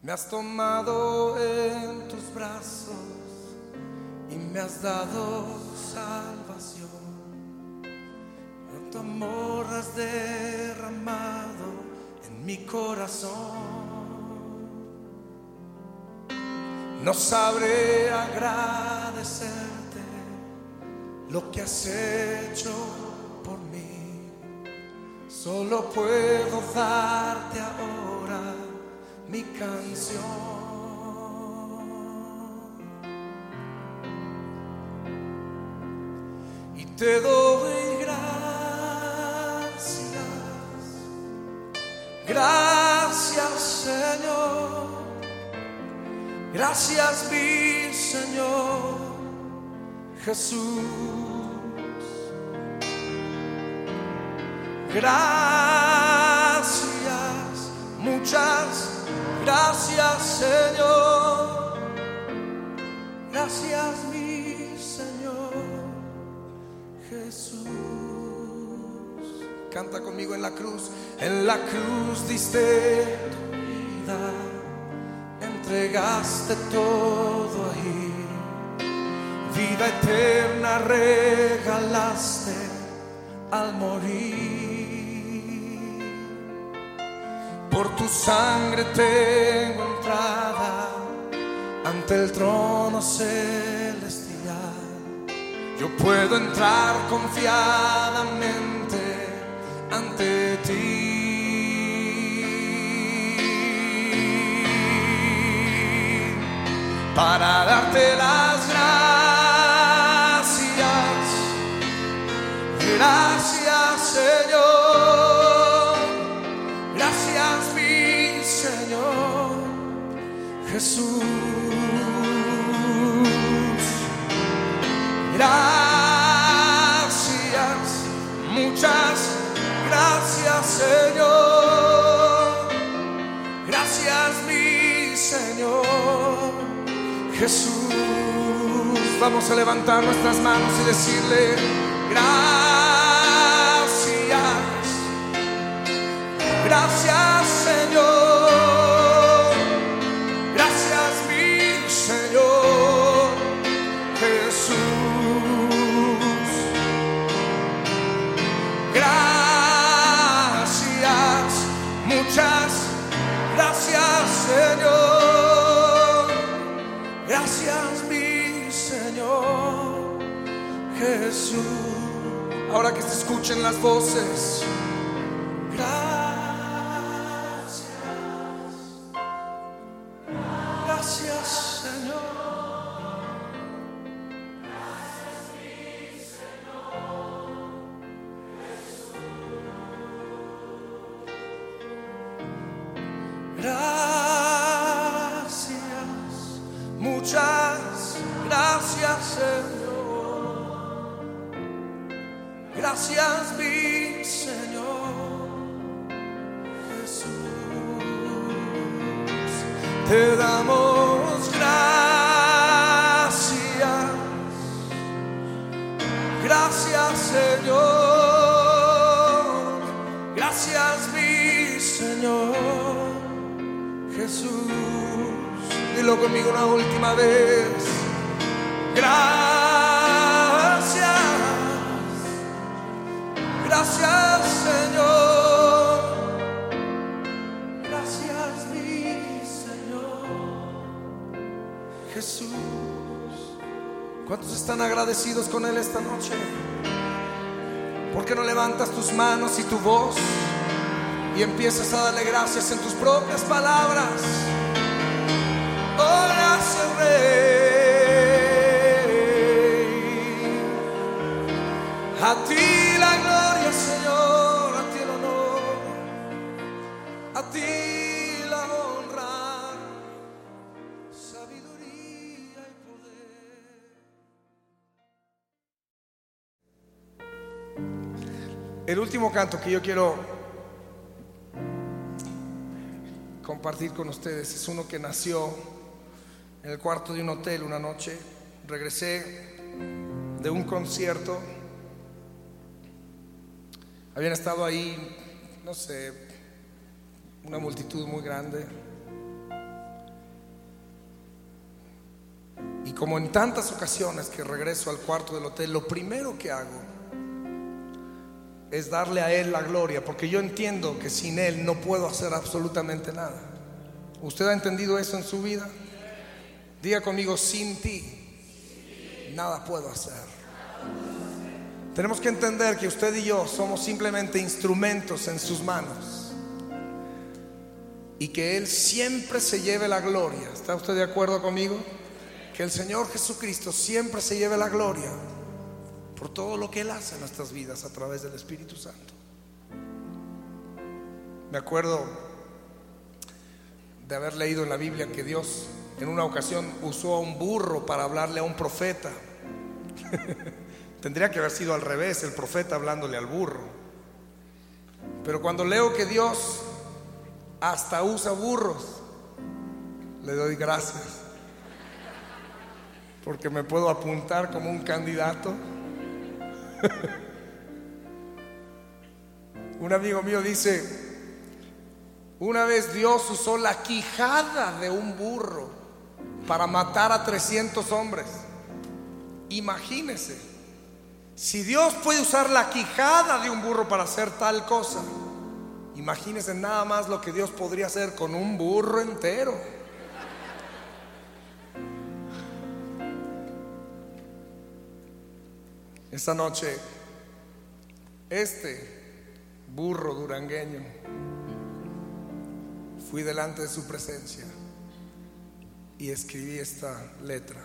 Me has tomado en tus brazos y me has dado salvación. Tu amor has derramado en mi corazón. No sabré agradecerte lo que has hecho por mí. Solo puedo darte ahora mi canción. Y te doy gracias. Gracias Señor. Gracias mi Señor Jesús. Gracias, muchas gracias Señor. Gracias mi Señor Jesús. Canta conmigo en la cruz. En la cruz diste tu vida entregaste todo ahí, vida eterna regalaste al morir. Por tu sangre entrada ante el trono celestial. Yo puedo entrar confiadamente ante ti. para darte las gracias. Gracias Señor, gracias mi Señor Jesús. Gracias, muchas gracias Señor. Gracias mi Señor. Jesús. Vamos a levantar nuestras manos y decirle gracias. Gracias Señor. Señor. Gracias mi Señor Jesús. Ahora que se escuchen las voces. Gracias. Gracias Señor. Gracias, Gracias mi Señor Jesús. Te damos gracias. Gracias Señor. Gracias mi Señor. Jesús. Dilo conmigo una última vez. Gracias. ¿Cuántos están agradecidos con Él esta noche? ¿Por qué no levantas tus manos y tu voz? y empiezas a darle gracias en tus propias palabras. Oh, El último canto que yo quiero compartir con ustedes es uno que nació en el cuarto de un hotel una noche. Regresé de un concierto. Habían estado ahí, no sé, una multitud muy grande. Y como en tantas ocasiones que regreso al cuarto del hotel, lo primero que hago es darle a Él la gloria, porque yo entiendo que sin Él no puedo hacer absolutamente nada. ¿Usted ha entendido eso en su vida? Diga conmigo, sin ti, nada puedo hacer. Tenemos que entender que usted y yo somos simplemente instrumentos en sus manos y que Él siempre se lleve la gloria. ¿Está usted de acuerdo conmigo? Que el Señor Jesucristo siempre se lleve la gloria por todo lo que Él hace en nuestras vidas a través del Espíritu Santo. Me acuerdo de haber leído en la Biblia que Dios en una ocasión usó a un burro para hablarle a un profeta. Tendría que haber sido al revés, el profeta hablándole al burro. Pero cuando leo que Dios hasta usa burros, le doy gracias. Porque me puedo apuntar como un candidato. Un amigo mío dice, una vez Dios usó la quijada de un burro para matar a 300 hombres. Imagínese. Si Dios puede usar la quijada de un burro para hacer tal cosa, imagínense nada más lo que Dios podría hacer con un burro entero. Esta noche, este burro durangueño, fui delante de su presencia y escribí esta letra.